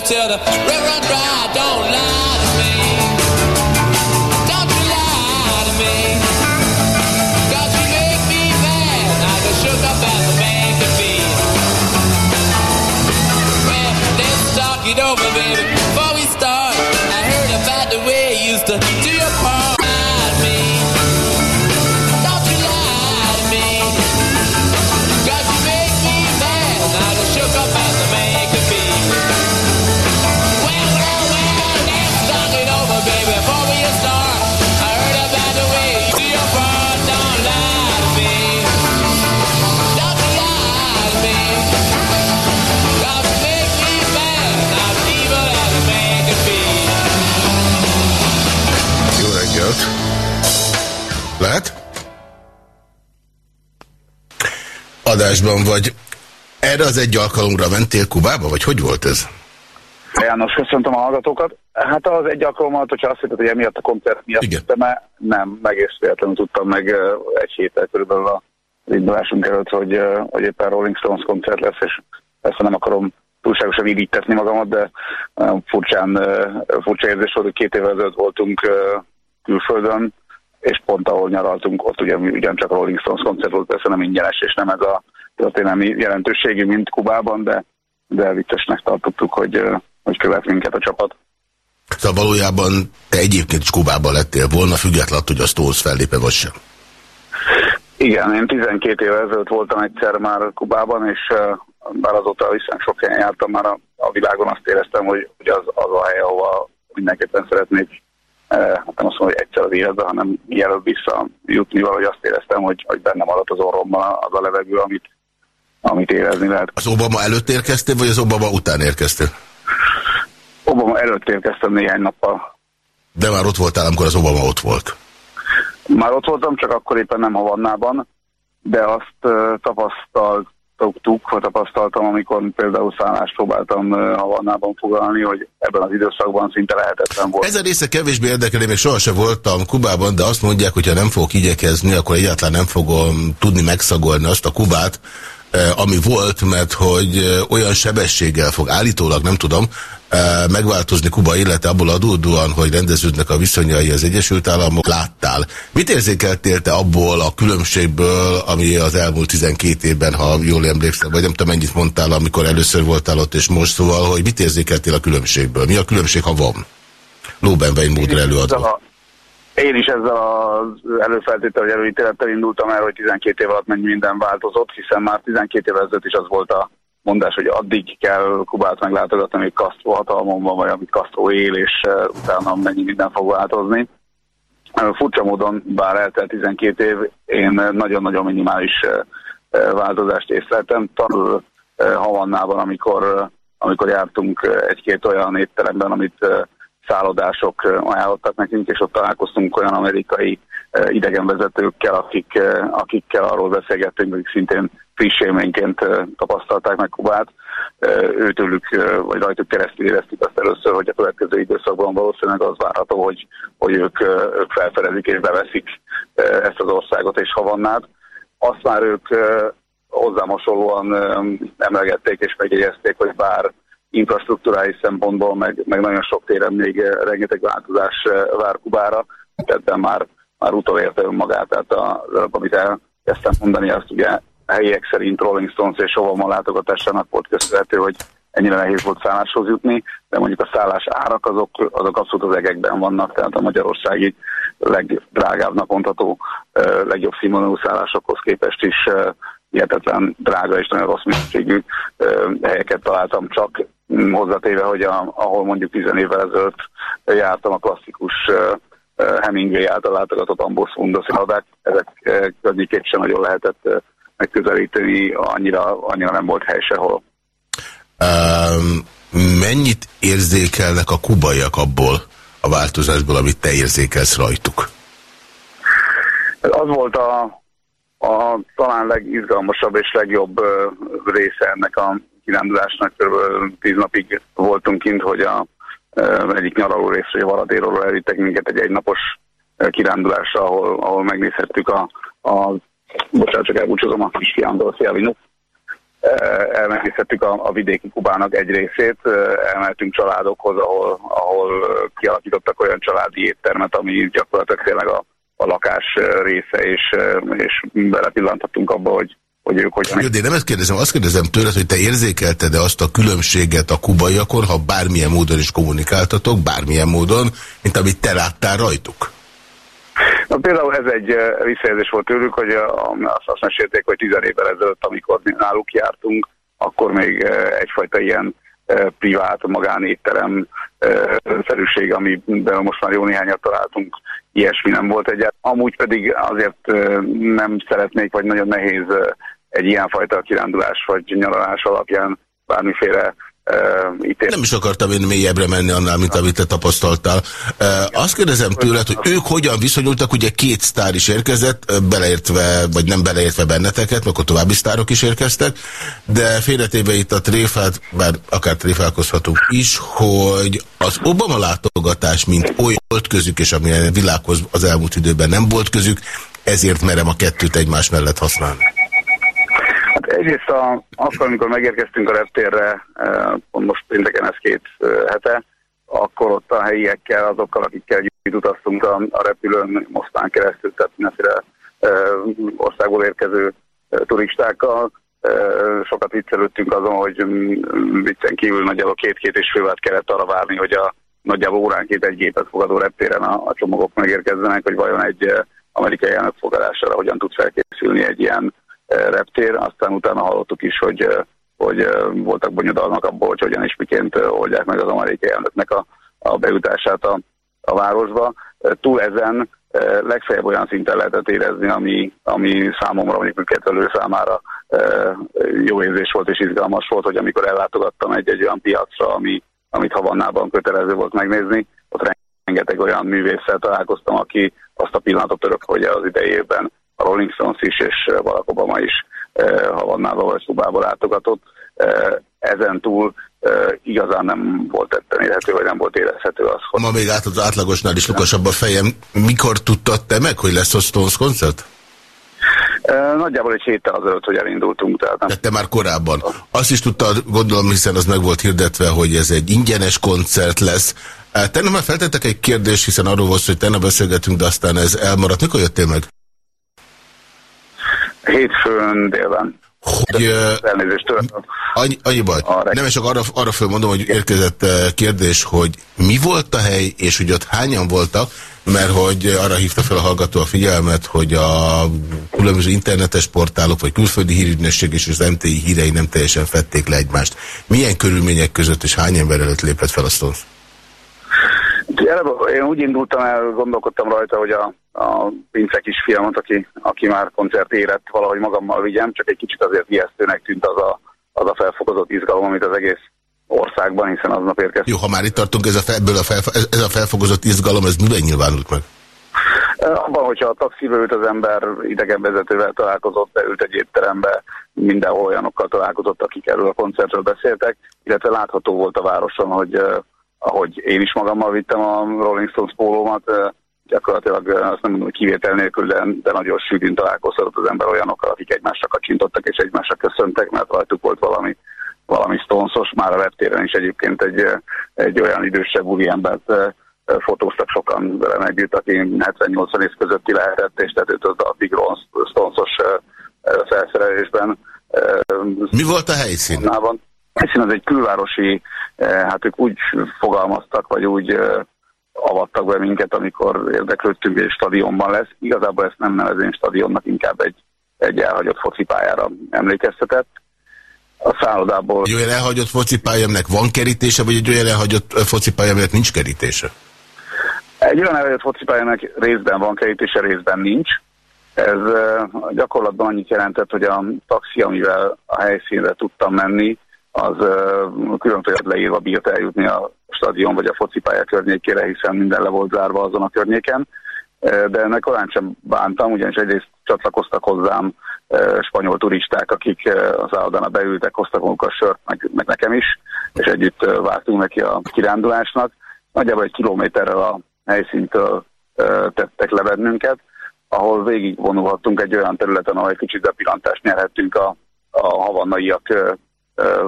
Tell the railroad dry, Adásban vagy. Erre az egy alkalomra mentél Kubába, vagy hogy volt ez? János, köszöntöm a hallgatókat. Hát az egy alkalommal, hogyha azt hitted, hogy emiatt a koncert miatt, Igen. már nem, meg és véletlenül tudtam meg egy héttel körülbelül a indulásunk előtt, hogy, hogy éppen Rolling Stones koncert lesz, és persze nem akarom túlságosan iríttetni magamat, de furcsán, furcsa érzés volt, hogy két évvel ezelőtt voltunk külföldön, és pont ahol nyaraltunk, ott ugye ugyancsak Rolling Stones koncert volt, persze nem ingyenes, és nem ez a történelmi jelentőségi, mint Kubában, de, de viccesnek tartottuk, hogy, hogy követ minket a csapat. Szóval valójában te egyébként is Kubában lettél volna, függetlenül, hogy a Stones fellépe vagy sem. Igen, én 12 éve ezelőtt voltam egyszer már Kubában, és bár azóta viszont sok helyen jártam már a, a világon, azt éreztem, hogy, hogy az, az a hely, ahova mindenképpen szeretnék hát nem azt mondom, hogy egyszer az életben, hanem mielőbb visszajutni, valahogy azt éreztem, hogy, hogy benne maradt az orromban az a levegő, amit, amit érezni lehet. Az Obama előtt érkeztél, vagy az Obama után érkeztél? Obama előtt érkeztem néhány nappal. De már ott voltál, amikor az Obama ott volt? Már ott voltam, csak akkor éppen nem Havannában, de azt uh, tapasztalt tapasztaltuk, vagy tapasztaltam, amikor például szállást próbáltam Havannában foglalni, hogy ebben az időszakban szinte lehetetlen volt. Ez a része kevésbé érdekel, én még sohasem voltam Kubában, de azt mondják, hogy ha nem fogok igyekezni, akkor egyáltalán nem fogom tudni megszagolni azt a Kubát, ami volt, mert hogy olyan sebességgel fog állítólag, nem tudom, megváltozni Kuba élete abból adódóan, hogy rendeződnek a viszonyai az Egyesült Államok, láttál. Mit érzékeltél te abból a különbségből, ami az elmúlt 12 évben, ha jól emlékszem, vagy nem tudom mennyit mondtál, amikor először voltál ott és most, szóval, hogy mit érzékeltél a különbségből? Mi a különbség, ha van? Lóben módra előadva. Én is ezzel az előfeltétel, hogy előítélettel indultam el, hogy 12 év alatt mennyi minden változott, hiszen már 12 év ezelőtt is az volt a mondás, hogy addig kell Kubát meglátogatni, amíg Castro hatalmon van, vagy amíg Castro él, és uh, utána mennyi minden fog változni. Uh, furcsa módon, bár eltelt 12 év, én nagyon-nagyon minimális uh, változást észleltem. Tanul Havannában, amikor, amikor jártunk egy-két olyan étteremben, amit szállodások ajánlottak nekünk, és ott találkoztunk olyan amerikai idegenvezetőkkel, akik, akikkel arról beszélgettünk, hogy szintén friss élményként tapasztalták meg Kubát. Őtőlük, vagy rajtuk keresztül éreztük azt először, hogy a következő időszakban valószínűleg az várható, hogy, hogy ők, ők felfedezik és beveszik ezt az országot és Havannát. Azt már ők hozzám hasonlóan emlegették és megjegyezték, hogy bár infrastruktúrális szempontból, meg, meg nagyon sok téren még rengeteg változás vár Kubára, tehát már, már utolérte önmagát, tehát az, amit elkezdtem mondani, azt ugye helyiek szerint Rolling Stones és Obama látogatásának volt köszönhető, hogy ennyire nehéz volt szálláshoz jutni, de mondjuk a szállás árak azok, azok abszolút az egekben vannak, tehát a magyarországi legdrágábbnak mondható, legjobb színvonalú szállásokhoz képest is hihetetlen drága és nagyon rossz minőségű helyeket találtam csak, hozzatéve, hogy a, ahol mondjuk 10 évvel ezelőtt jártam a klasszikus Hemingway által látogatott Ambos Fundos irodák, ezek környékét sem nagyon lehetett megközelíteni, annyira, annyira nem volt hely sehol. Um, mennyit érzékelnek a kubaiak abból a változásból, amit te érzékelsz rajtuk? Az volt a, a talán legizgalmasabb és legjobb része ennek a kirándulásnak. Kb. tíz napig voltunk kint, hogy a egyik nyaraló részről, Varadéról elvittek minket egy egynapos kirándulásra, ahol, ahol megnézhettük a, a bocsánat, csak elbúcsúzom a kisfiamtól, szia Vinuk, elmenézhettük a, a vidéki Kubának egy részét, elmentünk családokhoz, ahol, ahol kialakítottak olyan családi éttermet, ami gyakorlatilag tényleg a, a lakás része, és, és belepillanthatunk abba, hogy, hogy ők hogyan... Jó, de én nem ezt kérdezem, azt kérdezem tőled, hogy te érzékelted-e azt a különbséget a kubaiakon, ha bármilyen módon is kommunikáltatok, bármilyen módon, mint amit te láttál rajtuk? Na, például ez egy visszajelzés volt tőlük, hogy azt, azt mesélték, hogy 10 évvel ezelőtt, amikor náluk jártunk, akkor még egyfajta ilyen privát, magánétterem szerűség, amiben most már jó néhányat találtunk, ilyesmi nem volt egyet. Amúgy pedig azért nem szeretnék, vagy nagyon nehéz egy ilyenfajta kirándulás vagy nyaralás alapján bármiféle uh, Nem is akartam én mélyebbre menni annál, mint amit te tapasztaltál. Azt kérdezem tőled, hogy ők hogyan viszonyultak, ugye két sztár is érkezett, beleértve, vagy nem beleértve benneteket, akkor további sztárok is érkeztek, de félretéve itt a tréfát, bár akár tréfálkozhatunk is, hogy az Obama látogatás, mint olyan volt közük, és amilyen világhoz az elmúlt időben nem volt közük, ezért merem a kettőt egymás mellett használni. Egyrészt a, akkor, amikor megérkeztünk a reptérre, eh, most pénteken ez két eh, hete, akkor ott a helyiekkel, azokkal, akikkel együtt utaztunk a, a repülőn, Mosztán keresztül, tehát mindenféle e, országból érkező e, turistákkal. E, sokat viccelődtünk azon, hogy viccen kívül nagyjából két-két és fővet kellett arra várni, hogy a nagyjából óránként egy gépet fogadó reptéren a, a csomagok megérkezzenek, hogy vajon egy amerikai elnök fogadására hogyan tud felkészülni egy ilyen reptér, aztán utána hallottuk is, hogy, hogy voltak bonyodalmak abból, hogy hogyan és miként oldják meg az amerikai elnöknek a, a bejutását a, a városba. Túl ezen legfeljebb olyan szinten lehetett érezni, ami, ami számomra, mondjuk működtelő számára jó érzés volt és izgalmas volt, hogy amikor ellátogattam egy-egy olyan piacra, ami, amit Havannában kötelező volt megnézni, ott rengeteg olyan művésszel találkoztam, aki azt a pillanatot örök, hogy az idejében a Rolling Stones is, és Barack Obama is Havannába vagy Szubába látogatott. Ezen túl igazán nem volt tetten érhető, vagy nem volt érezhető az, hogy... Ma még át az átlagosnál is lukasabb a fejem. Mikor tudtad te meg, hogy lesz a Stones koncert? Nagyjából egy héttel azelőtt, hogy elindultunk. Tehát, nem... tehát te már korábban. Azt is tudtad, gondolom, hiszen az meg volt hirdetve, hogy ez egy ingyenes koncert lesz. Tegnap már feltettek egy kérdést, hiszen arról volt, hogy tegnap beszélgetünk, de aztán ez elmaradt. Mikor jöttél meg? Hétfőn délben. Hogy, Elnézést annyi, annyi baj. Nem, csak arra, arra fölmondom, hogy érkezett kérdés, hogy mi volt a hely, és hogy ott hányan voltak, mert hogy arra hívta fel a hallgató a figyelmet, hogy a különböző internetes portálok, vagy külföldi hírügynösség és az MTI hírei nem teljesen fették le egymást. Milyen körülmények között és hány ember előtt lépett fel a Stones? Én úgy indultam el, gondolkodtam rajta, hogy a, a Pince kisfiamat, aki, aki már koncert érett, valahogy magammal vigyem, csak egy kicsit azért ijesztőnek tűnt az a, az a felfokozott izgalom, amit az egész országban, hiszen aznap érkezett. Jó, ha már itt tartunk, ez a, fel, ebből a, fel, ez a felfokozott izgalom, ez miben nyilvánult meg? Abban, hogyha a taxiba ült az ember idegenvezetővel találkozott, beült egy étterembe, mindenhol olyanokkal találkozott, akik erről a koncertről beszéltek, illetve látható volt a városon, hogy ahogy én is magammal vittem a Rolling Stones pólómat, gyakorlatilag azt nem mondom, hogy kivétel nélkül, de, de nagyon sűrűn találkozhatott az ember olyanokkal, akik egymásra kacsintottak és egymásra köszöntek, mert rajtuk volt valami, valami Stonesos, már a reptéren is egyébként egy, egy olyan idősebb úriembert fotóztak sokan velem együtt, aki 70-80 év közötti lehetett, és tehát őt az a Big Stonesos felszerelésben. Mi volt a helyszín? A helyszín az egy külvárosi, hát ők úgy fogalmaztak, vagy úgy avattak be minket, amikor érdeklődtünk, egy stadionban lesz. Igazából ezt nem nevezén stadionnak, inkább egy, egy elhagyott focipályára emlékeztetett. A szállodából... Egy olyan elhagyott focipálya, aminek van kerítése, vagy egy olyan elhagyott focipálya, aminek nincs kerítése? Egy olyan elhagyott focipályának részben van kerítése, részben nincs. Ez gyakorlatban annyit jelentett, hogy a taxi, amivel a helyszínre tudtam menni, az különböző leírva bírt eljutni a stadion vagy a focipálya környékére, hiszen minden le volt zárva azon a környéken. De ennek korán sem bántam, ugyanis egyrészt csatlakoztak hozzám spanyol turisták, akik az állodána beültek, hoztak magukat sört, meg, meg nekem is, és együtt vártunk neki a kirándulásnak. Nagyjából egy kilométerrel a helyszíntől tettek le bennünket, ahol végigvonulhattunk egy olyan területen, ahol egy kicsit bepillantást nyerhettünk a, a havannaiak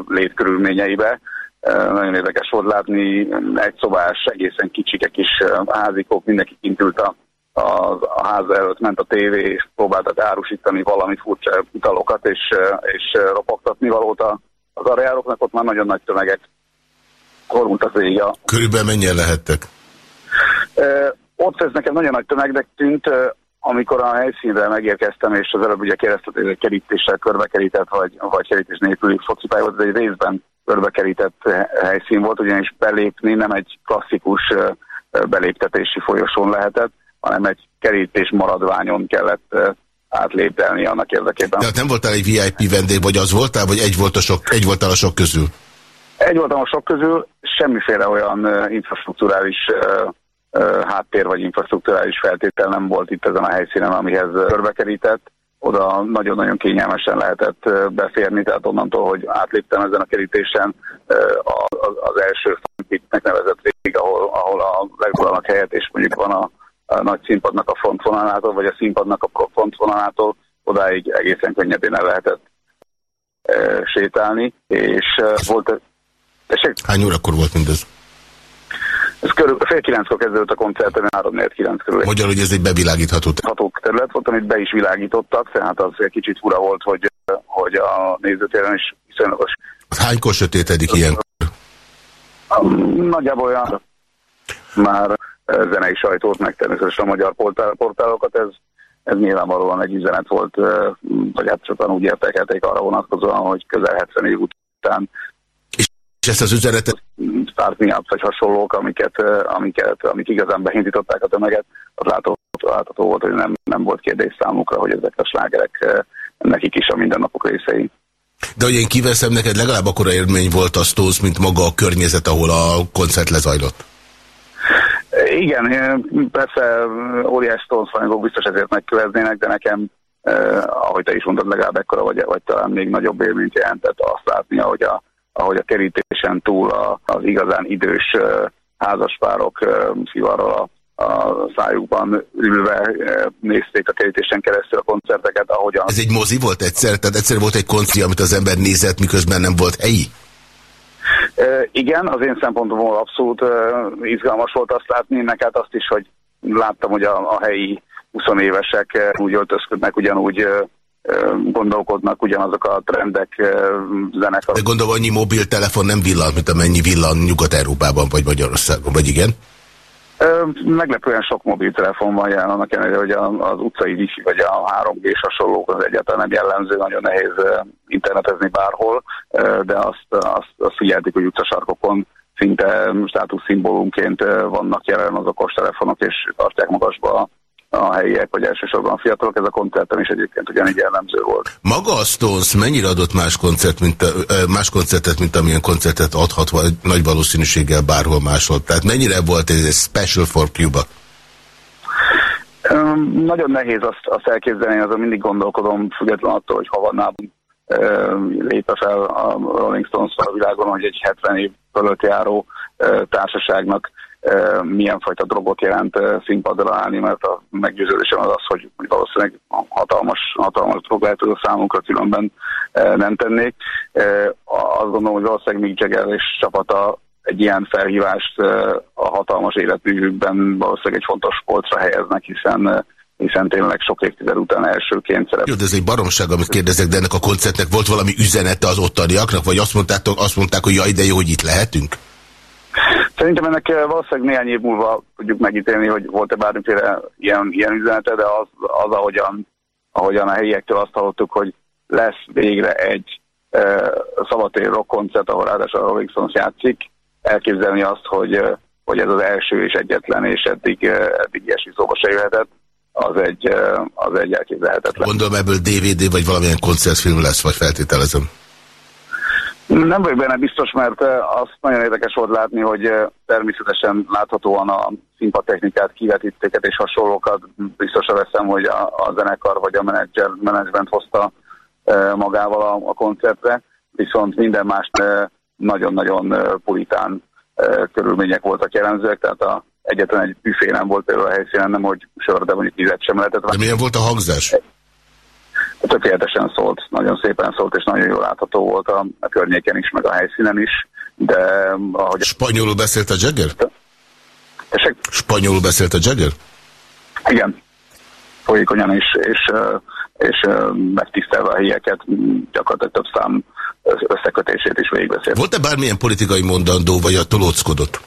létkörülményeibe. Nagyon érdekes volt látni, egy szobás, egészen kicsike kis házikok, mindenki kint ült a, a, a ház előtt, ment a tévé, és próbáltak árusítani valami furcsa italokat, és, és ropogtatni valót az areároknak, ott már nagyon nagy tömegek korult az ég. Körülbelül mennyien lehettek? Ott ez nekem nagyon nagy tömegnek tűnt, amikor a helyszínre megérkeztem, és az előbb ugye kérdezted, hogy kerítéssel körbekerített, vagy, vagy kerítés nélküli focipálya volt, ez egy részben körbekerített helyszín volt, ugyanis belépni nem egy klasszikus beléptetési folyosón lehetett, hanem egy kerítés maradványon kellett átlépdelni annak érdekében. Tehát nem voltál egy VIP vendég, vagy az voltál, vagy egy, volt a sok, egy voltál a sok közül? Egy voltam a sok közül, semmiféle olyan infrastruktúrális háttér vagy infrastruktúrális feltétel nem volt itt ezen a helyszínen, amihez körbekerített. Oda nagyon-nagyon kényelmesen lehetett beférni, tehát onnantól, hogy átléptem ezen a kerítésen, az első frontpitnek nevezett rég, ahol, ahol a leguralnak helyet, és mondjuk van a, a nagy színpadnak a frontvonalától, vagy a színpadnak a frontvonalától, odáig egészen könnyedén el lehetett sétálni, és volt... Hány órakor volt mindez? Ez körülbelül fél kilenckor kezdődött a koncert, ami három kilenc körül. Magyar, hogy ez egy bevilágítható Ható terület volt, amit be is világítottak, tehát az egy kicsit fura volt, hogy, hogy a nézőtéren is viszonylagos. Hánykor sötétedik ilyen? Nagyjából olyan már zenei sajtót, meg természetesen a magyar portál, portálokat, ez, ez nyilvánvalóan egy üzenet volt, vagy hát sokan úgy értekelték arra vonatkozóan, hogy közel 70 év után és ezt az üzenetet? Start vagy hasonlók, amiket, amiket, amik igazán beindították a tömeget, az látható, látható volt, hogy nem, nem volt kérdés számukra, hogy ezek a slágerek nekik is a mindennapok részei. De hogy én kiveszem, neked legalább akkora élmény volt a Stones, mint maga a környezet, ahol a koncert lezajlott? Igen, persze óriás Stones fanyagok biztos ezért megköveznének, de nekem, eh, ahogy te is mondtad, legalább ekkora vagy, vagy talán még nagyobb élményt jelentett azt látni, ahogy a ahogy a kerítésen túl a, az igazán idős házaspárok szivarral a a szájukban ülve nézték a kerítésen keresztül a koncerteket, ahogyan... Ez egy mozi volt egyszer? Tehát egyszer volt egy konci, amit az ember nézett, miközben nem volt helyi? E, igen, az én szempontomból abszolút e, izgalmas volt azt látni, meg hát azt is, hogy láttam, hogy a, a helyi 20 évesek úgy öltözködnek, ugyanúgy gondolkodnak ugyanazok a trendek, zenekar. De gondolom, annyi mobiltelefon nem villan, mint amennyi villan Nyugat-Európában vagy Magyarországon, vagy igen? Meglepően sok mobiltelefon van jelen, annak ellenére, hogy az utcai wifi vagy a 3 g hasonlók az egyáltalán nem jellemző, nagyon nehéz internetezni bárhol, de azt, azt, azt figyeltik, hogy utcasarkokon szinte státuszszimbólumként vannak jelen az okostelefonok, és tartják magasba a helyiek, vagy elsősorban a fiatalok. Ez a koncerten is egyébként ugyanígy jellemző volt. Maga a Stones mennyire adott más, koncert, mint, más koncertet, mint amilyen koncertet adhat vagy nagy valószínűséggel bárhol máshol? Tehát mennyire volt ez egy special for Cuba? Um, nagyon nehéz azt, azt elképzelni, azon mindig gondolkodom, függetlenül attól, hogy Havannában uh, lépve fel a Rolling Stones a világon, hogy egy 70 év fölött járó társaságnak milyen fajta drogot jelent színpadra állni, mert a meggyőződésem az az, hogy valószínűleg hatalmas, hatalmas drog lehet, a számunkra különben nem tennék. Azt gondolom, hogy valószínűleg Mick Jagger és csapata egy ilyen felhívást a hatalmas életművükben valószínűleg egy fontos polcra helyeznek, hiszen hiszen tényleg sok évtized után elsőként szerep. Jó, de ez egy baromság, amit kérdezek, de ennek a koncertnek volt valami üzenete az ottaniaknak, vagy azt mondták, azt mondták, hogy jaj, de jó, hogy itt lehetünk? Szerintem ennek eh, valószínűleg néhány év múlva tudjuk megítélni, hogy volt-e bármiféle ilyen, ilyen üzenete, de az, az ahogyan, ahogyan a helyiektől azt hallottuk, hogy lesz végre egy uh, szabatér rock koncert, ahol ráadásul a Rolling játszik, elképzelni azt, hogy, uh, hogy ez az első és egyetlen, és eddig, eddig ilyesmi szóba se jöhetett, az egy, az egy elképzelhetetlen. Gondolom ebből DVD vagy valamilyen koncertfilm lesz, vagy feltételezem. Nem vagyok benne biztos, mert azt nagyon érdekes volt látni, hogy természetesen láthatóan a színpadtechnikát, kivetítéket és hasonlókat biztosra veszem, hogy a, a zenekar vagy a menedzser, menedzsment hozta magával a, a koncertre, viszont minden más nagyon-nagyon puritán eh, körülmények voltak jellemzőek, tehát a, egyetlen egy büfé nem volt például a helyszínen, nem hogy sör, de mondjuk vizet sem lehetett De milyen volt a hangzás? Tökéletesen szólt, nagyon szépen szólt, és nagyon jól látható volt a, a környéken is, meg a helyszínen is, de ahogy... Spanyolul beszélt a Jagger? Tessék? Spanyolul beszélt a Jagger? Igen, folyékonyan és, és, ö, és ö, megtisztelve a híjeket, gyakorlatilag több szám összekötését is végigbeszélt. Volt-e bármilyen politikai mondandó, vagy a tolóckodott?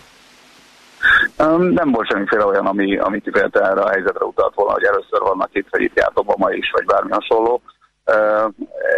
Nem volt semmiféle olyan, ami, ami kifejezetten erre a helyzetre utalt volna, hogy először vannak itt, vagy itt járt is, vagy bármi hasonló. Uh,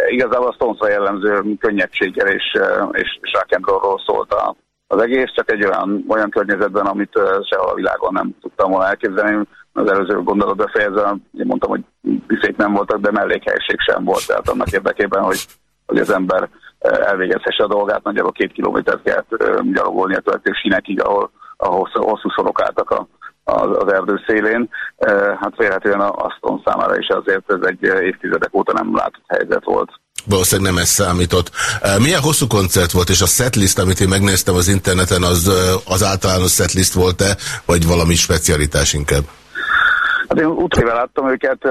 igazából a Stones-ra jellemző könnyedséggel és, uh, és, és rock and roll-ról szólt a, az egész, csak egy olyan, olyan környezetben, amit uh, sehol a világon nem tudtam volna elképzelni. Az előző gondolat befejezve, én mondtam, hogy büfék nem voltak, de mellékhelyiség sem volt, tehát annak érdekében, hogy, hogy az ember elvégezhesse a dolgát, nagyjából két kilométert kellett gyalogolni a következő sinekig, ahol, ahol hosszú sorok álltak a, az, az erdő szélén. Uh, hát vélhetően a Aston számára is azért ez egy évtizedek óta nem látott helyzet volt. Valószínűleg nem ez számított. Uh, Milyen hosszú koncert volt, és a setlist, amit én megnéztem az interneten, az, uh, az általános setlist volt-e, vagy valami specialitás inkább? Hát én útrével láttam őket,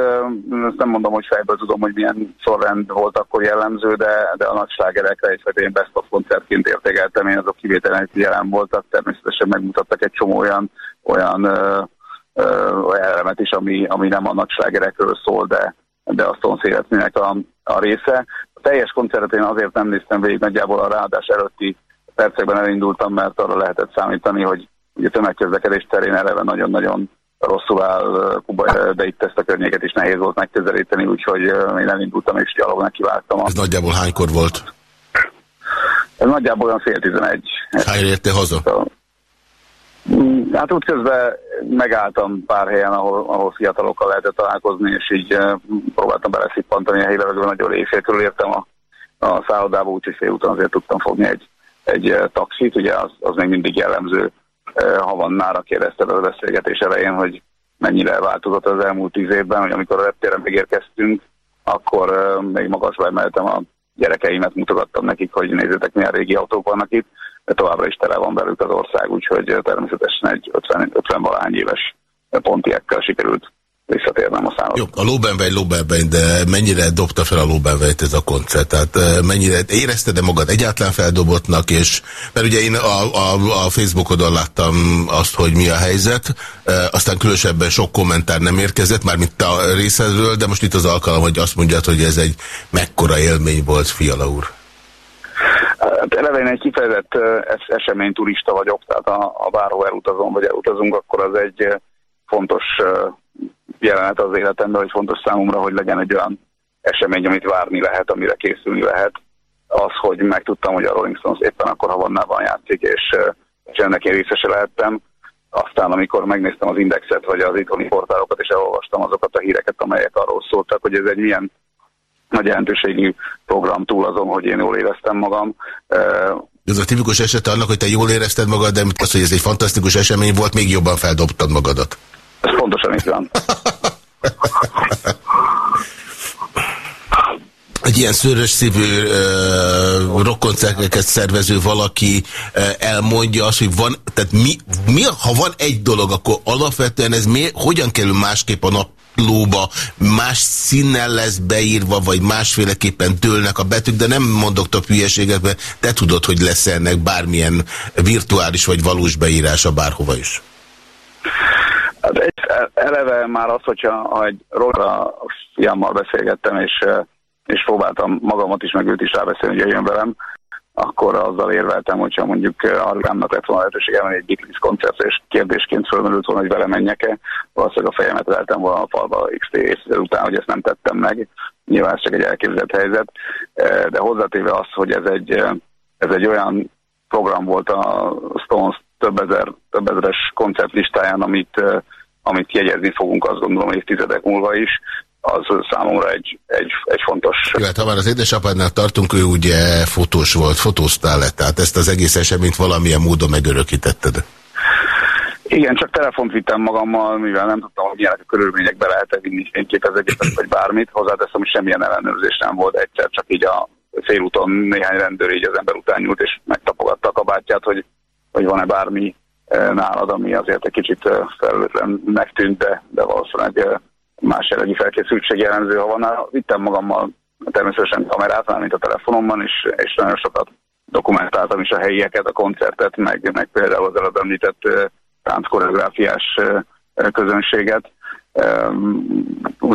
ezt nem mondom, hogy fejből tudom, hogy milyen sorrend volt akkor jellemző, de, de a nagy slágerekre egyfajta én best of koncertként értékeltem, én azok kivételenek jelen voltak, természetesen megmutattak egy csomó olyan, olyan uh, uh, elemet is, ami, ami nem a nagy slágerekről szól, de, de a Stones életműnek a, a része. A teljes koncertet én azért nem néztem végig, nagyjából a ráadás előtti percekben elindultam, mert arra lehetett számítani, hogy ugye tömegközlekedés terén eleve nagyon-nagyon rosszul áll Kuba, de itt ezt a környéket is nehéz volt megközelíteni, úgyhogy én elindultam és gyalog nekivágtam. Ez nagyjából hánykor volt? Ez nagyjából olyan fél tizenegy. Hány érte haza? Mm, Hát útközben megálltam pár helyen, ahol, ahol fiatalokkal lehetett találkozni, és így próbáltam beleszippantani a helyi levegőben, nagyon éjfél körül értem a, a szállodába, úgyhogy fél után azért tudtam fogni egy, egy taxit, ugye az, az még mindig jellemző. Havannára kérdezted a beszélgetés elején, hogy mennyire változott az elmúlt tíz évben, hogy amikor a reptéren megérkeztünk, akkor még magasba emeltem a gyerekeimet, mutogattam nekik, hogy nézzétek milyen régi autók vannak itt, de továbbra is tele van belük az ország, úgyhogy természetesen egy 50, 50 valány éves pontiekkel sikerült visszatérnem a számot. Jó, a Lóbenvegy, Lóbenvegy, de mennyire dobta fel a Lóbenvejt ez a koncert? Tehát eh, mennyire érezted-e magad egyáltalán feldobottnak, és mert ugye én a, a, a Facebookodon láttam azt, hogy mi a helyzet, e, aztán különösebben sok kommentár nem érkezett, mármint a részedről, de most itt az alkalom, hogy azt mondjad, hogy ez egy mekkora élmény volt, Fiala úr. Hát eleve én egy kifejezett eseményturista vagyok, tehát a, a bárhol elutazom, vagy elutazunk, akkor az egy fontos jelenet az életemben, hogy fontos számomra, hogy legyen egy olyan esemény, amit várni lehet, amire készülni lehet. Az, hogy megtudtam, hogy a Rolling Stones éppen akkor Havannában játszik, és, ö, és ennek én részese lehettem. Aztán, amikor megnéztem az indexet, vagy az itthoni portálokat, és elolvastam azokat a híreket, amelyek arról szóltak, hogy ez egy milyen nagy jelentőségű program túl azon, hogy én jól éreztem magam. Ö, Ez a tipikus eset annak, hogy te jól érezted magad, de az, hogy ez egy fantasztikus esemény volt, még jobban feldobtad magadat. Ez pontosan van. egy ilyen szörös szívű uh, rockkoncerteket szervező valaki uh, elmondja azt, hogy van, tehát mi, mi, ha van egy dolog, akkor alapvetően ez mi, hogyan kerül másképp a naplóba, más színnel lesz beírva, vagy másféleképpen dőlnek a betűk, de nem mondok több hülyeséget, mert te tudod, hogy lesz ennek bármilyen virtuális vagy valós beírása bárhova is. Hát egy, eleve már az, hogyha ha egy róla fiammal beszélgettem, és és próbáltam magamat is, meg őt is rábeszélni, hogy jöjjön velem, akkor azzal érveltem, hogyha mondjuk Argámnak lett volna lehetőség elmenni egy Beatles koncert, és kérdésként fölmerült volna, hogy vele menjek-e, valószínűleg a fejemet eltem volna a falba XT észre után, hogy ezt nem tettem meg. Nyilván ez csak egy elképzelt helyzet, de hozzátéve az, hogy ez egy, ez egy olyan program volt a Stones több, ezer, több ezeres koncertlistáján, amit, amit jegyezni fogunk azt gondolom évtizedek múlva is, az számomra egy, egy, egy fontos... Jó, hát ha már az édesapádnál tartunk, ő ugye fotós volt, fotóztál le, tehát ezt az egész eseményt valamilyen módon megörökítetted. Igen, csak telefont vittem magammal, mivel nem tudtam, hogy milyenek a körülmények be lehet -e vinni fényképezőgépet, vagy bármit. Hozzáteszem, hogy semmilyen ellenőrzés nem volt egyszer, csak így a félúton néhány rendőr így az ember után nyúlt, és megtapogatta a kabátját, hogy, hogy van-e bármi nálad, ami azért egy kicsit eh, felelőtlennek tűnt, de, de valószínűleg eh, más jellegű felkészültség jellemző, ha van, vittem magammal természetesen kamerát, mint a telefonomban, és, és nagyon sokat dokumentáltam is a helyieket, a koncertet, meg, meg például az előbb említett tánckoreográfiás közönséget.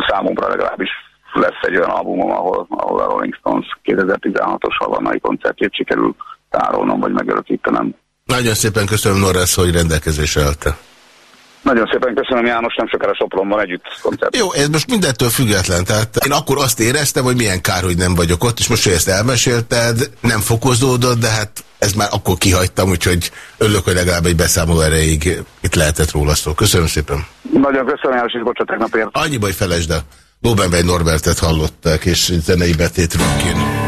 Számomra legalábbis lesz egy olyan albumom, ahol, ahol a Rolling Stones 2016-os havannai koncertjét sikerül tárolnom, vagy megörökítenem. Nagyon szépen köszönöm Norris, hogy rendelkezésre állt. Nagyon szépen köszönöm János, nem sokára Sopronban együtt koncert. Jó, ez most mindentől független. Tehát én akkor azt éreztem, hogy milyen kár, hogy nem vagyok ott, és most, hogy ezt elmesélted, nem fokozódott, de hát ez már akkor kihagytam, úgyhogy örülök, hogy legalább egy beszámoló erejéig itt lehetett róla szó. Köszönöm szépen. Nagyon köszönöm, János, és bocsánat tegnapért. Annyi baj felejtsd el. Lóbenbej Norbertet hallották, és zenei betétről kéne.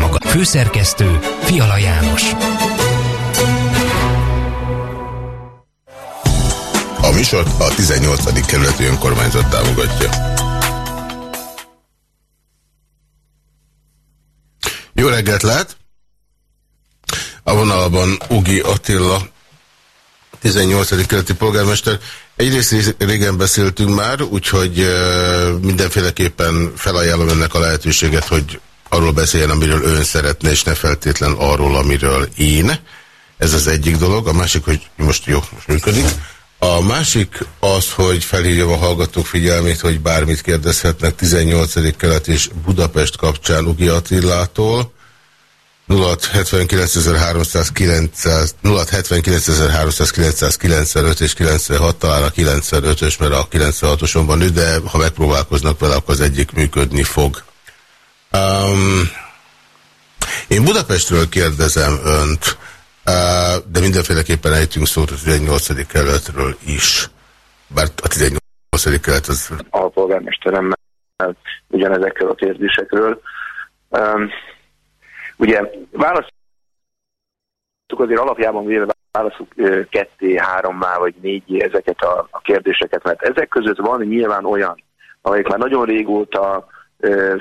Maga. Főszerkesztő Fiala János. A műsort a 18. kerületi önkormányzat támogatja. Jó reggelt lehet! A vonalban Ugi Attila, 18. kerületi polgármester. Egyrészt régen beszéltünk már, úgyhogy mindenféleképpen felajánlom önnek a lehetőséget, hogy arról beszéljen, amiről ön szeretne, és ne feltétlen arról, amiről én. Ez az egyik dolog. A másik, hogy most jó, most működik. A másik az, hogy felhívjam a hallgatók figyelmét, hogy bármit kérdezhetnek 18. kelet és Budapest kapcsán Ugi Attilától. 079.395 és 96 talán a 95-ös, mert a 96-oson van ő, de ha megpróbálkoznak vele, akkor az egyik működni fog. Um, én Budapestről kérdezem önt, uh, de mindenféleképpen ejtünk szót a 18. keletről is. Bár a 18. kelet az... A polgármesteremmel ugyanezekről a kérdésekről. Um, Ugye választjuk azért alapjában véve válaszuk ketté, hárommá vagy négy ezeket a, a kérdéseket, mert ezek között van nyilván olyan, amelyik már nagyon régóta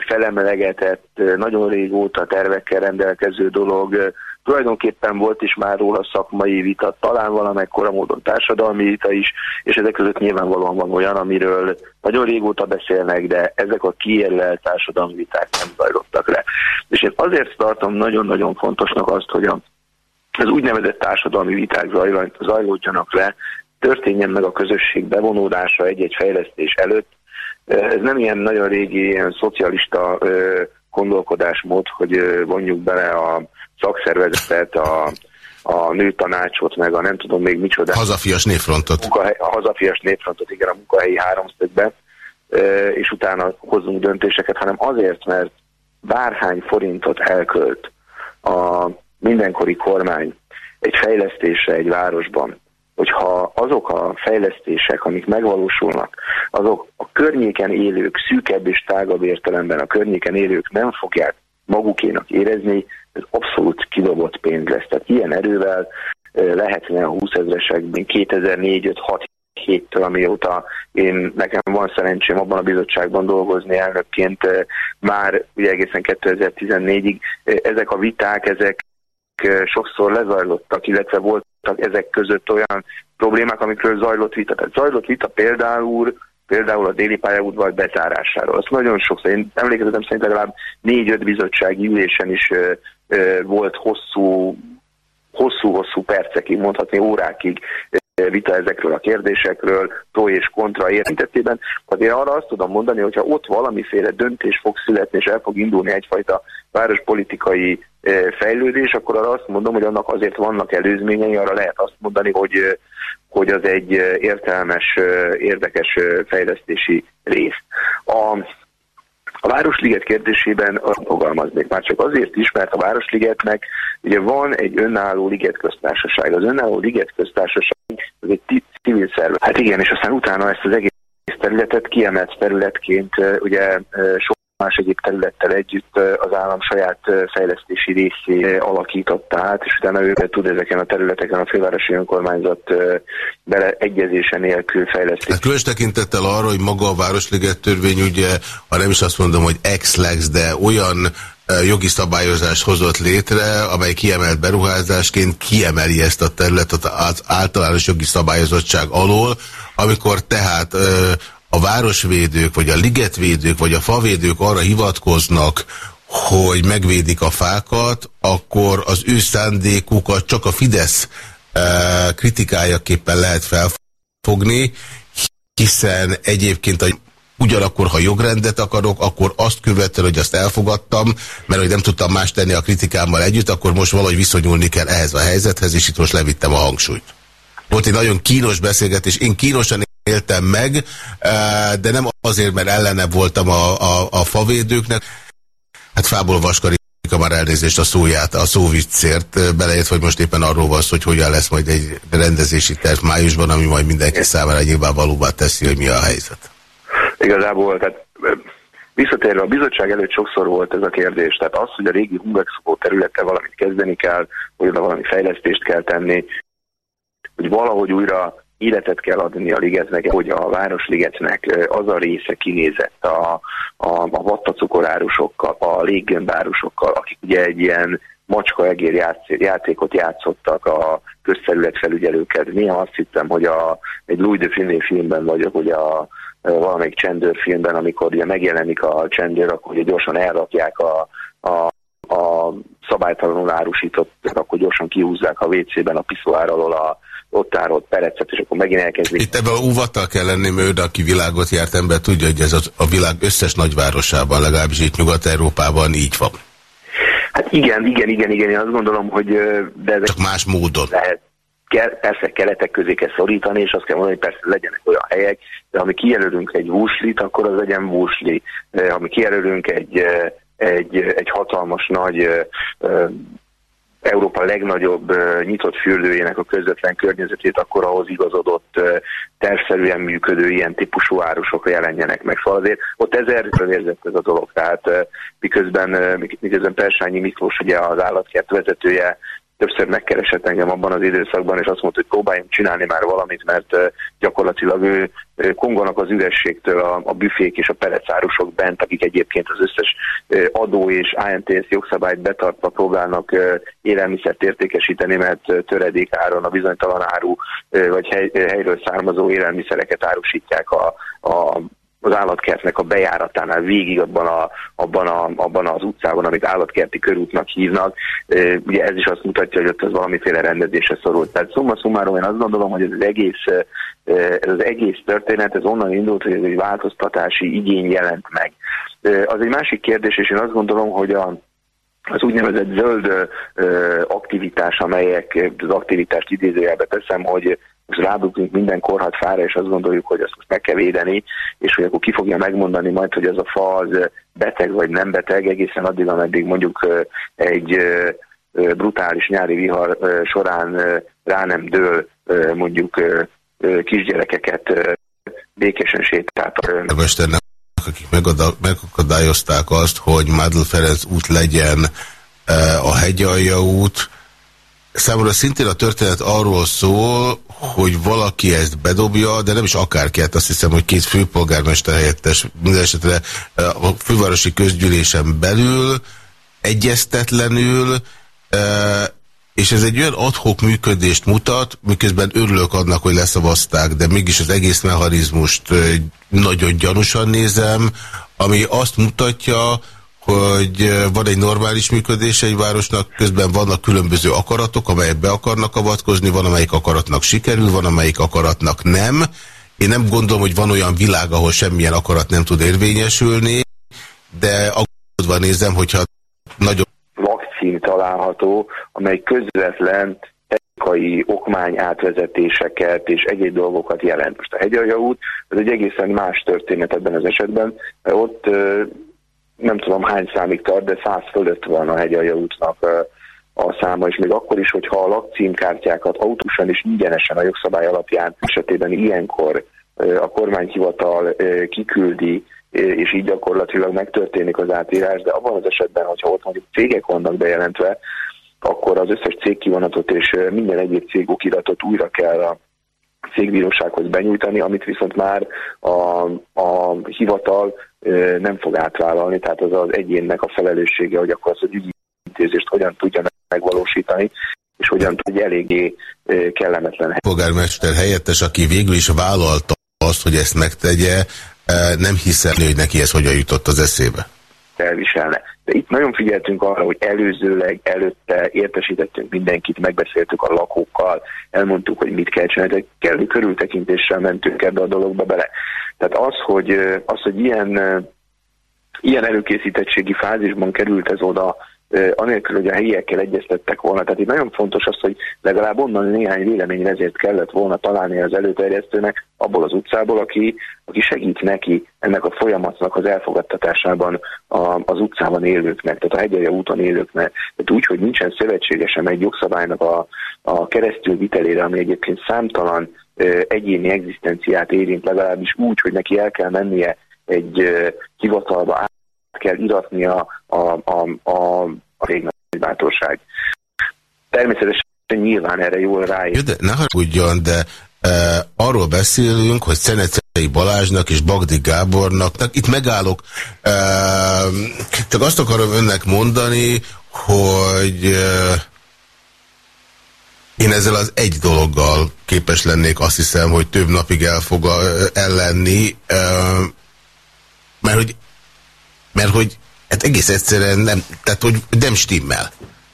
felemelegetett, nagyon régóta tervekkel rendelkező dolog, Tulajdonképpen volt is már róla szakmai vita, talán valamekkora módon társadalmi vita is, és ezek között nyilvánvalóan van olyan, amiről nagyon régóta beszélnek, de ezek a kiérlelt társadalmi viták nem zajlottak le. És én azért tartom nagyon-nagyon fontosnak azt, hogy az úgynevezett társadalmi viták zajlódjanak le, történjen meg a közösség bevonódása egy-egy fejlesztés előtt. Ez nem ilyen nagyon régi, ilyen szocialista gondolkodásmód, hogy vonjuk bele a szakszervezetet, a, a nőtanácsot, meg a nem tudom még micsoda. Hazafias névfrontot. Munkahely, a hazafias névfrontot, igen, a munkahelyi háromszögbe, és utána hozzunk döntéseket, hanem azért, mert bárhány forintot elkölt a mindenkori kormány egy fejlesztésre egy városban, hogyha azok a fejlesztések, amik megvalósulnak, azok a környéken élők, szűkebb és tágabb értelemben a környéken élők nem fogják magukénak érezni, ez abszolút kidobott pénz lesz. Tehát ilyen erővel lehetne a 20 ezresekben 2004 5 6 héttől, amióta én nekem van szerencsém abban a bizottságban dolgozni elnökként, már ugye egészen 2014-ig ezek a viták, ezek sokszor lezajlottak, illetve voltak ezek között olyan problémák, amikről zajlott vita. Tehát zajlott vita például például a déli pályaudvar bezárásáról. Azt nagyon sokszor, én emlékezetem szerint legalább négy-öt bizottsági ülésen is ö, ö, volt hosszú hosszú-hosszú percekig, mondhatni órákig vita ezekről a kérdésekről, pro és kontra érintettében. Azért arra azt tudom mondani, hogyha ott valamiféle döntés fog születni, és el fog indulni egyfajta várospolitikai fejlődés, akkor arra azt mondom, hogy annak azért vannak előzményei, arra lehet azt mondani, hogy, hogy az egy értelmes, érdekes fejlesztési rész. A, a Városliget kérdésében fogalmaznék már csak azért is, mert a Városligetnek ugye van egy önálló ligetköztársaság. Az önálló ligetköztársaság az egy civil szervezet. Hát igen, és aztán utána ezt az egész területet kiemelt területként ugye sok más egyéb területtel együtt az állam saját fejlesztési részé alakította át, és utána ő tud ezeken a területeken a fővárosi önkormányzat beleegyezése nélkül fejleszteni. Hát különös tekintettel arra, hogy maga a Városliget törvény ugye, ha nem is azt mondom, hogy ex-lex, de olyan jogi szabályozást hozott létre, amely kiemelt beruházásként kiemeli ezt a területet az általános jogi szabályozottság alól, amikor tehát a városvédők, vagy a ligetvédők, vagy a favédők arra hivatkoznak, hogy megvédik a fákat, akkor az ő szándékukat csak a Fidesz e, kritikájaképpen lehet felfogni, hiszen egyébként a Ugyanakkor, ha jogrendet akarok, akkor azt követően, hogy azt elfogadtam, mert hogy nem tudtam más tenni a kritikámmal együtt, akkor most valahogy viszonyulni kell ehhez a helyzethez, és itt most levittem a hangsúlyt. Volt egy nagyon kínos beszélgetés, én kínosan éltem meg, eh, de nem azért, mert ellene voltam a, a, a favédőknek. Hát fából vaskari már elnézést a szóját, a szóviccért eh, belejött, hogy most éppen arról van szó, hogy hogyan lesz majd egy rendezési terv májusban, ami majd mindenki számára nyilvánvalóvá teszi, hogy mi a helyzet. Igazából, tehát eh, visszatérve a bizottság előtt sokszor volt ez a kérdés, tehát az, hogy a régi Hungexpo területtel valamit kezdeni kell, hogy oda valami fejlesztést kell tenni, hogy valahogy újra életet kell adni a ligetnek, hogy a Városligetnek az a része kinézett a, a, a vattacukorárusokkal, a léggömbárusokkal, akik ugye egy ilyen macska-egér játékot játszottak a közterületfelügyelőket. Néha azt hittem, hogy a, egy Louis de Finé filmben vagyok, hogy a, valamelyik csendőrfilmben, amikor ugye megjelenik a csendőr, akkor ugye gyorsan elrakják a, a a szabálytalanul árusított, akkor gyorsan kihúzzák a WC-ben a piszoár alól a, ott árolt perecet, és akkor megint elkezdik. Itt ebben óvattal kell lenni, mert ő, aki világot járt ember, tudja, hogy ez a világ összes nagyvárosában, legalábbis itt Nyugat-Európában így van. Hát igen, igen, igen, igen, én azt gondolom, hogy... De ezek Csak más módon. Lehet, kell, persze keletek közé kell szorítani, és azt kell mondani, hogy persze legyenek olyan helyek, de ha mi kijelölünk egy vúslit, akkor az legyen vúsli. Ha mi kijelölünk egy, egy, egy hatalmas nagy Európa legnagyobb nyitott fürdőjének a közvetlen környezetét, akkor ahhoz igazodott tervszerűen működő ilyen típusú árusok jelenjenek meg. Szóval azért ott ezerről érzett ez a dolog. Tehát miközben, miközben Persányi Miklós, ugye az állatkert vezetője, többször megkeresett engem abban az időszakban, és azt mondta, hogy próbáljunk csinálni már valamit, mert gyakorlatilag ő konganak az ürességtől a, a büfék és a pelecárusok bent, akik egyébként az összes adó és INTS jogszabályt betartva próbálnak élelmiszert értékesíteni, mert töredék áron a bizonytalan áru vagy hely, helyről származó élelmiszereket árusítják a, a az állatkertnek a bejáratánál végig abban, a, abban, a, abban az utcában, amit állatkerti körútnak hívnak. Ugye ez is azt mutatja, hogy ott az valamiféle rendezésre szorult. Tehát szumma szumárom én azt gondolom, hogy ez az egész, ez az egész történet, ez onnan indult, hogy ez egy változtatási igény jelent meg. Az egy másik kérdés, és én azt gondolom, hogy a, az úgynevezett zöld aktivitás, amelyek az aktivitást idézőjelbe teszem, hogy most rádugunk minden korhat fára, és azt gondoljuk, hogy azt most meg kell védeni, és hogy akkor ki fogja megmondani majd, hogy az a fa az beteg vagy nem beteg, egészen addig, ameddig mondjuk egy brutális nyári vihar során rá nem dől mondjuk kisgyerekeket békésen. Mesternek, akik megakadályozták azt, hogy Mádl Ferenc út legyen a hegyalja út, Számomra szintén a történet arról szól, hogy valaki ezt bedobja, de nem is akárki, hát azt hiszem, hogy két főpolgármester helyettes. Minden esetre a fővárosi közgyűlésen belül egyeztetlenül, és ez egy olyan adhok működést mutat, miközben örülök annak, hogy leszavazták, de mégis az egész mechanizmust nagyon gyanúsan nézem, ami azt mutatja, hogy van egy normális működése egy városnak, közben vannak különböző akaratok, amelyek be akarnak avatkozni, van amelyik akaratnak sikerül, van amelyik akaratnak nem. Én nem gondolom, hogy van olyan világ, ahol semmilyen akarat nem tud érvényesülni, de aggódva nézem, hogyha nagyon... Vakcín található, amely közvetlen technikai okmány átvezetéseket és egyéb dolgokat jelent. Most a hegyalja út, ez egy egészen más történet ebben az esetben, mert ott nem tudom hány számig tart, de száz fölött van a hegyalja útnak a száma, és még akkor is, hogyha a lakcímkártyákat autósan és ingyenesen a jogszabály alapján esetében ilyenkor a kormányhivatal kiküldi, és így gyakorlatilag megtörténik az átírás, de abban az esetben, hogyha ott mondjuk cégek vannak bejelentve, akkor az összes cégkivonatot és minden egyéb cégokiratot újra kell a cégbírósághoz benyújtani, amit viszont már a, a hivatal nem fog átvállalni, tehát az az egyénnek a felelőssége, hogy akkor az a ügyintézést hogyan tudja megvalósítani, és hogyan tudja eléggé kellemetlen. Polgármester helyettes, aki végül is vállalta azt, hogy ezt megtegye, nem hiszem, hogy neki ez hogyan jutott az eszébe elviselne. De itt nagyon figyeltünk arra, hogy előzőleg, előtte értesítettünk mindenkit, megbeszéltük a lakókkal, elmondtuk, hogy mit kell csinálni, de kellő körültekintéssel mentünk ebbe a dologba bele. Tehát az, hogy, az, hogy ilyen, ilyen előkészítettségi fázisban került ez oda, anélkül, hogy a helyiekkel egyeztettek volna. Tehát itt nagyon fontos az, hogy legalább onnan néhány vélemény ezért kellett volna találni az előterjesztőnek abból az utcából, aki, aki segít neki ennek a folyamatnak az elfogadtatásában a, az utcában élőknek, tehát a hegyelje úton élőknek. Tehát úgy, hogy nincsen szövetségesem egy jogszabálynak a, a keresztül vitelére, ami egyébként számtalan egyéni egzisztenciát érint, legalábbis úgy, hogy neki el kell mennie egy hivatalba, kell iratni a, a, a, a, a rég bátorság. Természetesen nyilván erre jól rájön. De ne haragudjon, de e, arról beszélünk, hogy Szenecei Balázsnak és Bagdi Gábornak, itt megállok, e, csak azt akarom önnek mondani, hogy e, én ezzel az egy dologgal képes lennék, azt hiszem, hogy több napig elfog ellenni, mert hogy, mert hogy hát egész egyszerűen nem, tehát hogy nem stimmel.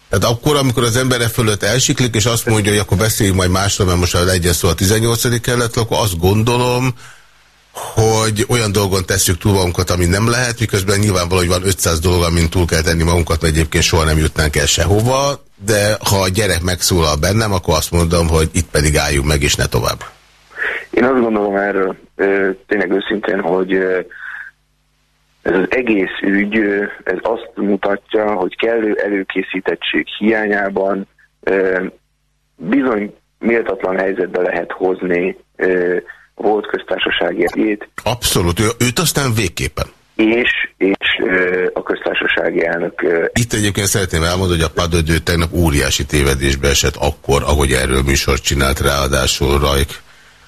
Tehát akkor, amikor az embere fölött elsiklik, és azt mondja, hogy akkor beszéljünk majd másra, mert most legyen szó a 18. kellett, akkor azt gondolom, hogy olyan dolgon tesszük túl magunkat, ami nem lehet, miközben nyilvánvaló, hogy van 500 dolog, amin túl kell tenni magunkat, mert egyébként soha nem jutnánk el sehova, de ha a gyerek megszólal bennem, akkor azt mondom, hogy itt pedig álljunk meg, és ne tovább. Én azt gondolom erről tényleg őszintén, hogy ez az egész ügy, ez azt mutatja, hogy kellő előkészítettség hiányában bizony méltatlan helyzetbe lehet hozni volt köztársasági. Abszolút, ő, őt aztán végképpen. És, és a köztársaság köztársasági elnök. Itt egyébként szeretném elmondani, hogy a padödő tegnap óriási tévedésbe esett akkor, ahogy erről műsort csinált ráadásul Rajk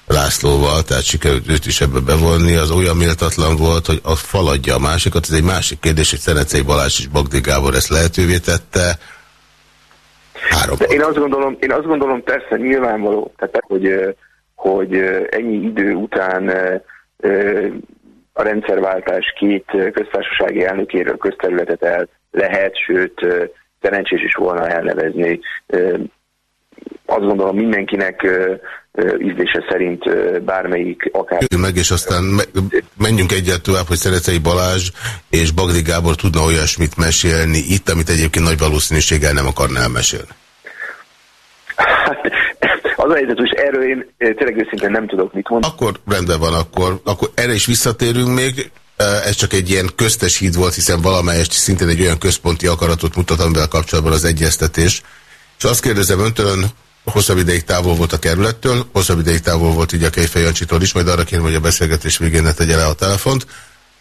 Lászlóval, tehát sikerült őt is ebbe bevonni, az olyan méltatlan volt, hogy az faladja a másikat. Ez egy másik kérdés, hogy Szenecei Balázs és Bagdi Gábor ezt lehetővé tette. Három. De én azt gondolom, én azt gondolom persze nyilvánvaló, tehát, hogy, hogy ennyi idő után a rendszerváltás két köztársasági elnökéről közterületet el lehet, sőt szerencsés is volna elnevezni. Azt gondolom mindenkinek ízlése szerint bármelyik akár... Meg, és aztán menjünk egyet tovább, hogy Szeretei Balázs és Bagdi Gábor tudna olyasmit mesélni itt, amit egyébként nagy valószínűséggel nem akarná elmesélni. Hát, az a helyzet, hogy erről én tényleg őszintén nem tudok mit mondani. Akkor rendben van, akkor, akkor erre is visszatérünk még. Ez csak egy ilyen köztes híd volt, hiszen valamelyest szintén egy olyan központi akaratot mutat, amivel kapcsolatban az egyeztetés. És azt kérdezem öntől, hosszabb ideig távol volt a kerülettől, hosszabb ideig távol volt így a Kejfejancsitól is, majd arra kérem, hogy a beszélgetés végén ne tegye le a telefont.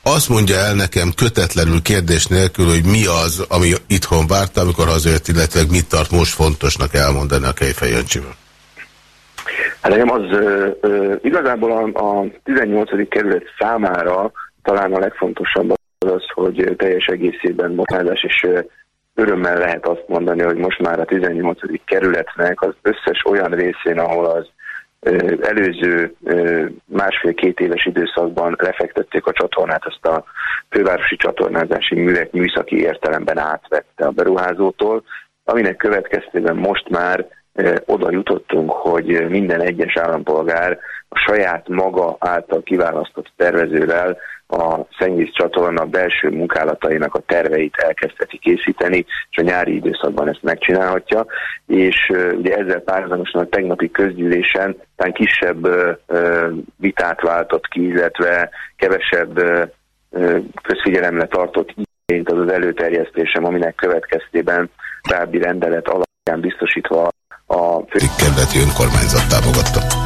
Azt mondja el nekem kötetlenül kérdés nélkül, hogy mi az, ami itthon várta, amikor hazajött, illetve mit tart most fontosnak elmondani a Kejfejancsival. Hát nekem az ö, ö, igazából a, a 18. kerület számára talán a legfontosabb az, hogy teljes egészében motázás és örömmel lehet azt mondani, hogy most már a 18. kerületnek az összes olyan részén, ahol az előző másfél-két éves időszakban lefektették a csatornát, azt a fővárosi csatornázási művek műszaki értelemben átvette a beruházótól, aminek következtében most már oda jutottunk, hogy minden egyes állampolgár a saját maga által kiválasztott tervezővel a szennyvíz csatorna belső munkálatainak a terveit elkezdheti készíteni, és a nyári időszakban ezt megcsinálhatja, és ugye ezzel párhuzamosan a tegnapi közgyűlésen talán kisebb vitát váltott ki, illetve kevesebb közfigyelemre tartott igényt az az előterjesztésem, aminek következtében további rendelet alapján biztosítva a fő... Kerületi önkormányzat támogatta.